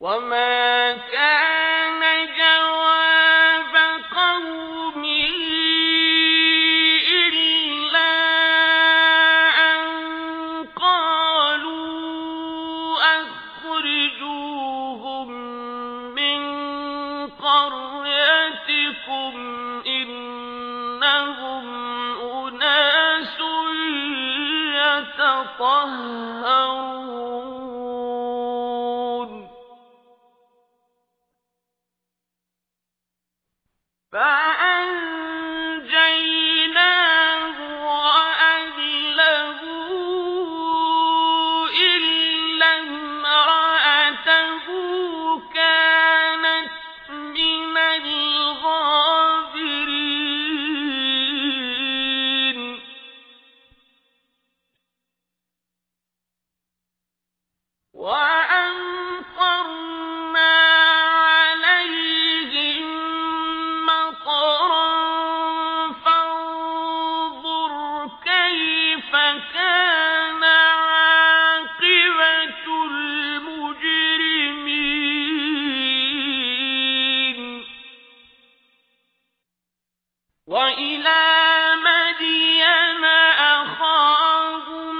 وما كان جواب إلا أن قالوا أخرجوهم من قريتكم إنهم أناس يتطهرون فأنجيناه وإلى مدين أخاهم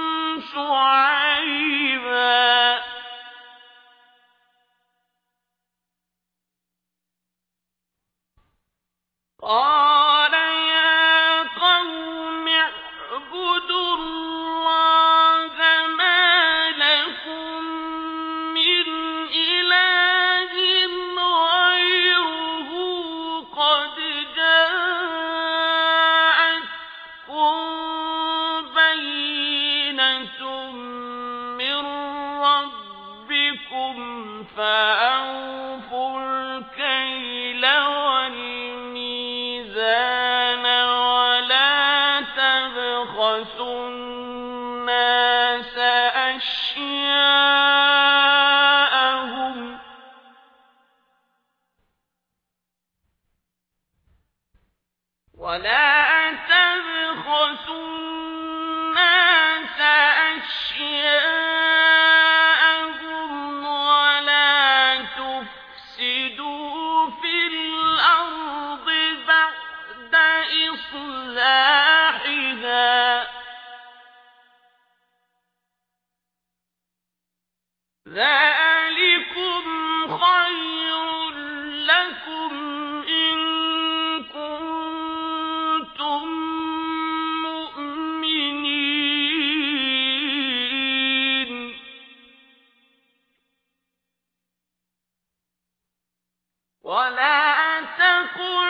شعيبا. قال الكيل والميزان ولا تبخسوا الناس أشياءهم ولا تبخسوا الناس أشياءهم ذلكم خير لكم إن كنتم مؤمنين. ولا تقعدوا